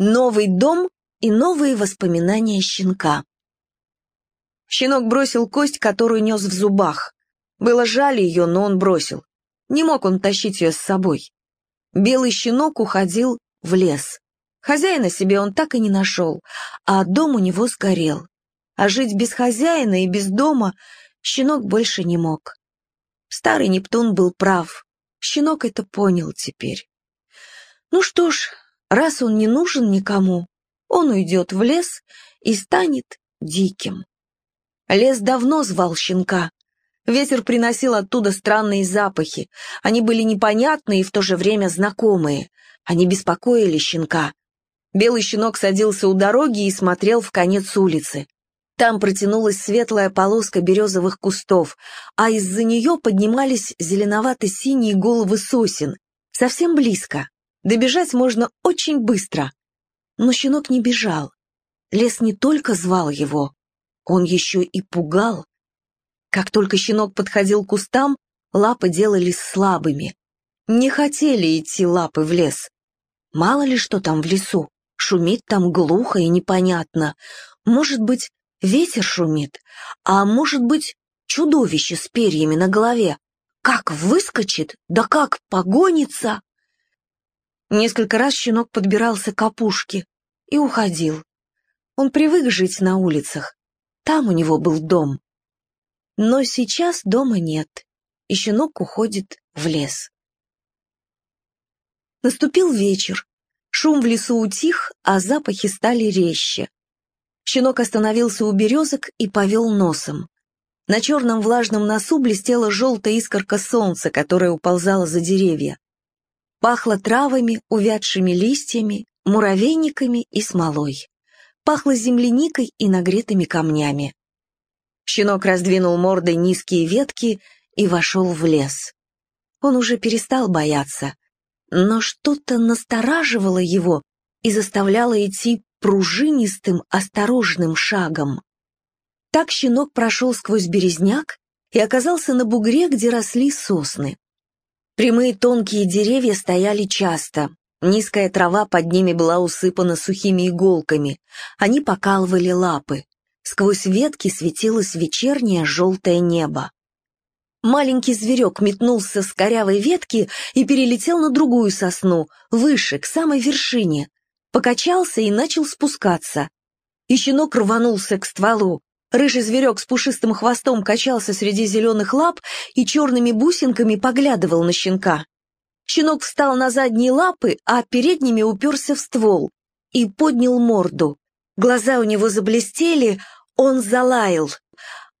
Новый дом и новые воспоминания щенка. Щенок бросил кость, которую нес в зубах. Было жаль ее, но он бросил. Не мог он тащить ее с собой. Белый щенок уходил в лес. Хозяина себе он так и не нашел, а дом у него сгорел. А жить без хозяина и без дома щенок больше не мог. Старый Нептун был прав. Щенок это понял теперь. Ну что ж, раз он не нужен никому, он уйдет в лес и станет диким. Лес давно звал щенка. Ветер приносил оттуда странные запахи. Они были непонятные и в то же время знакомые. Они беспокоили щенка. Белый щенок садился у дороги и смотрел в конец улицы. Там протянулась светлая полоска березовых кустов, а из-за нее поднимались зеленовато-синие головы сосен. Совсем близко. Добежать можно очень быстро. Но щенок не бежал. Лес не только звал его, он еще и пугал. Как только щенок подходил к кустам, лапы делались слабыми. Не хотели идти лапы в лес. Мало ли что там в лесу, шумит там глухо и непонятно. Может быть, ветер шумит, а может быть, чудовище с перьями на голове. Как выскочит, да как погонится! Несколько раз щенок подбирался к опушке и уходил. Он привык жить на улицах, там у него был дом. Но сейчас дома нет, и щенок уходит в лес. Наступил вечер. Шум в лесу утих, а запахи стали резче. Щенок остановился у березок и повел носом. На черном влажном носу блестела желтая искорка солнца, которая уползала за деревья. Пахло травами, увядшими листьями, муравейниками и смолой пахло земляникой и нагретыми камнями. Щенок раздвинул мордой низкие ветки и вошел в лес. Он уже перестал бояться, но что-то настораживало его и заставляло идти пружинистым, осторожным шагом. Так щенок прошел сквозь березняк и оказался на бугре, где росли сосны. Прямые тонкие деревья стояли часто, Низкая трава под ними была усыпана сухими иголками. Они покалывали лапы. Сквозь ветки светилось вечернее желтое небо. Маленький зверек метнулся с корявой ветки и перелетел на другую сосну, выше, к самой вершине. Покачался и начал спускаться. И щенок рванулся к стволу. Рыжий зверек с пушистым хвостом качался среди зеленых лап и черными бусинками поглядывал на щенка. Щенок встал на задние лапы, а передними уперся в ствол и поднял морду. Глаза у него заблестели, он залаял.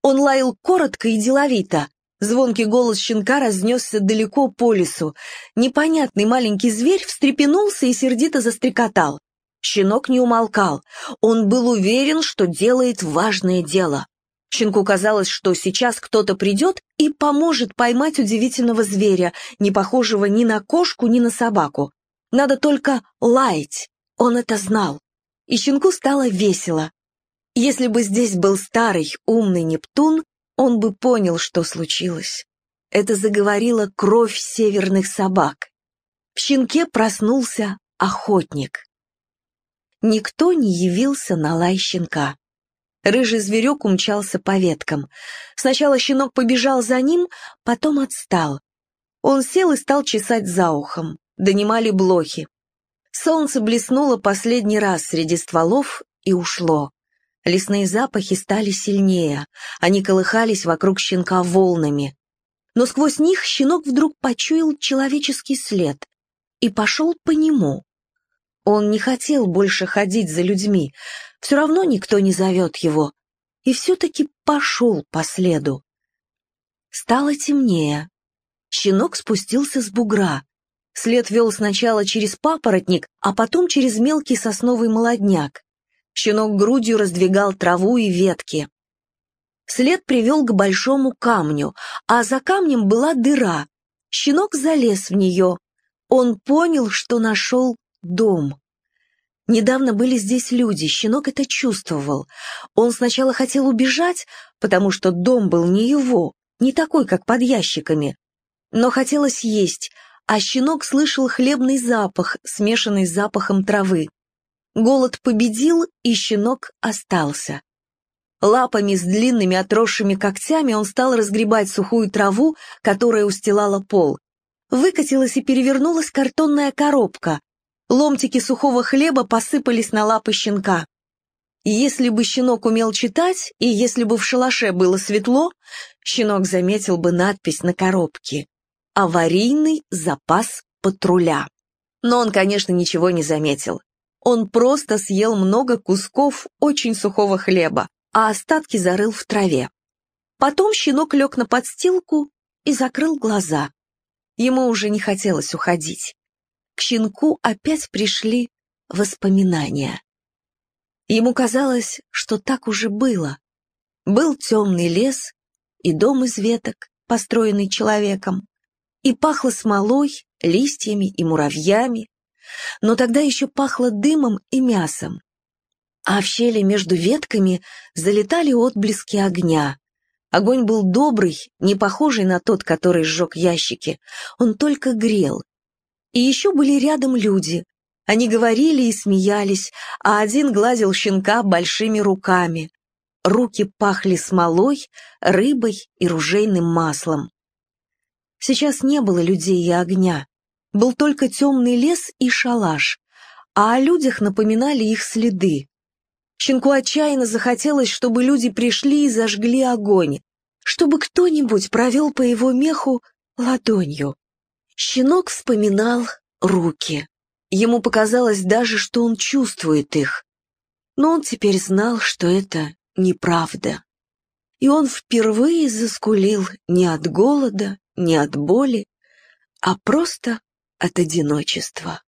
Он лаял коротко и деловито. Звонкий голос щенка разнесся далеко по лесу. Непонятный маленький зверь встрепенулся и сердито застрекотал. Щенок не умолкал. Он был уверен, что делает важное дело. Щенку казалось, что сейчас кто-то придет и поможет поймать удивительного зверя, не похожего ни на кошку, ни на собаку. Надо только лаять, он это знал. И щенку стало весело. Если бы здесь был старый, умный Нептун, он бы понял, что случилось. Это заговорила кровь северных собак. В щенке проснулся охотник. Никто не явился на лай щенка. Рыжий зверек умчался по веткам. Сначала щенок побежал за ним, потом отстал. Он сел и стал чесать за ухом. Донимали блохи. Солнце блеснуло последний раз среди стволов и ушло. Лесные запахи стали сильнее, они колыхались вокруг щенка волнами. Но сквозь них щенок вдруг почуял человеческий след и пошел по нему. Он не хотел больше ходить за людьми, все равно никто не зовет его, и все-таки пошел по следу. Стало темнее. Щенок спустился с бугра. След вел сначала через папоротник, а потом через мелкий сосновый молодняк. Щенок грудью раздвигал траву и ветки. След привел к большому камню, а за камнем была дыра. Щенок залез в нее. Он понял, что нашел дом. Недавно были здесь люди, щенок это чувствовал. Он сначала хотел убежать, потому что дом был не его, не такой, как под ящиками. Но хотелось есть, а щенок слышал хлебный запах, смешанный с запахом травы. Голод победил, и щенок остался. Лапами с длинными отросшими когтями он стал разгребать сухую траву, которая устилала пол. Выкатилась и перевернулась картонная коробка. Ломтики сухого хлеба посыпались на лапы щенка. И если бы щенок умел читать, и если бы в шалаше было светло, щенок заметил бы надпись на коробке «Аварийный запас патруля». Но он, конечно, ничего не заметил. Он просто съел много кусков очень сухого хлеба, а остатки зарыл в траве. Потом щенок лег на подстилку и закрыл глаза. Ему уже не хотелось уходить. К щенку опять пришли воспоминания. Ему казалось, что так уже было. Был темный лес и дом из веток, построенный человеком, и пахло смолой, листьями и муравьями, но тогда еще пахло дымом и мясом. А в щели между ветками залетали отблески огня. Огонь был добрый, не похожий на тот, который сжег ящики, он только грел. И еще были рядом люди. Они говорили и смеялись, а один гладил щенка большими руками. Руки пахли смолой, рыбой и ружейным маслом. Сейчас не было людей и огня. Был только темный лес и шалаш, а о людях напоминали их следы. Щенку отчаянно захотелось, чтобы люди пришли и зажгли огонь, чтобы кто-нибудь провел по его меху ладонью. Щенок вспоминал руки. Ему показалось даже, что он чувствует их. Но он теперь знал, что это неправда. И он впервые заскулил не от голода, не от боли, а просто от одиночества.